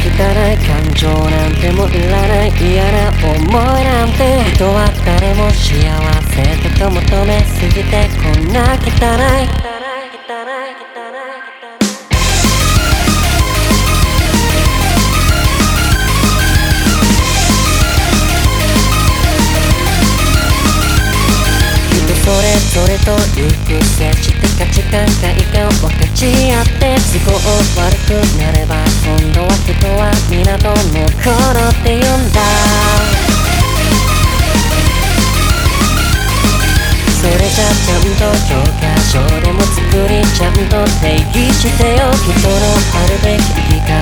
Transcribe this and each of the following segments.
汚い感情なんてもいらない嫌な思いなんて人は誰も幸せと求めすぎてこんな汚いそれぞれと行く接して価値観快感分かち合って都合悪くなれば今度は人は港の頃って呼んだ。それじゃちゃんと教科書でも作りちゃんと定義してよ人のあるべき生き方。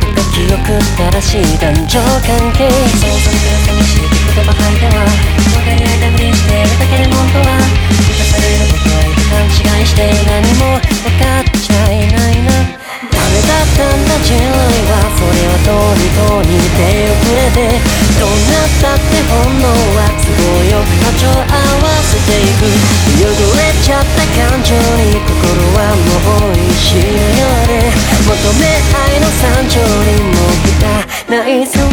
とか記憶正しい男女関係。想像に寂しい言葉吐いては分かり合いたふりしてるだけで本当は。でどうなったって本能は都合よく波長合わせていく。汚れちゃった感情に心はもう石のようで。求め愛の山頂にも蓋ないぞ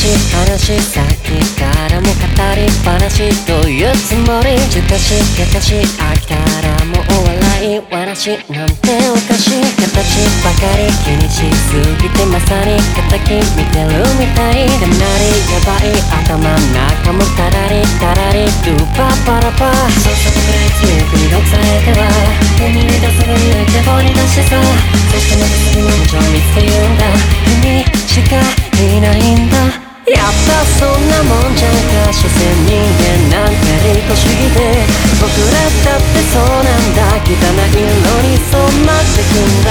話話さっきからも語りっぱなしとい。うつもりじかしけかし飽きたらもう笑い。話なんておかしい。形ばかり気にしすぎてまさに敵見てるみたい。かなりヤバい。頭の中もたらりたらりルーパパラパで僕らだってそうなんだ。汚いのに染まってくんだ。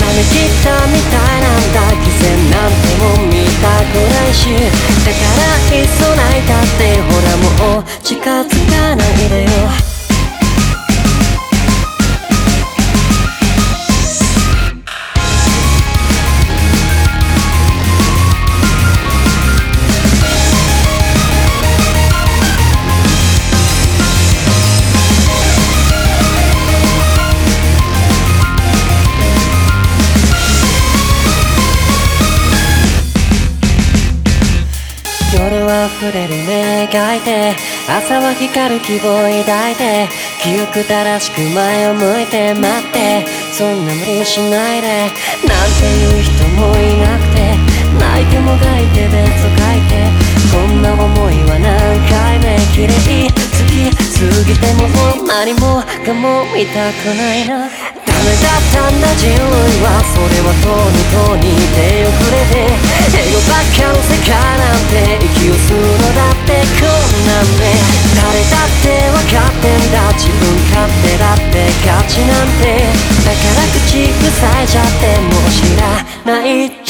冷め切ったみたいなんだ。偽善なんても見たくないし。だからいっそ泣いたってほらもう近づかないでよ。は溢れる目描いて朝は光る希望抱いて記憶正しく前を向いて待ってそんな無理しないで。なんていう人もいなくて泣いてもがいて別を書いてこんな思いは何回目綺麗好きすぎてももう何もかも見たくないな。ダメだったんだ人類は。それはとうにとうに手遅れちなんてだから口塞いじゃってもう知らない。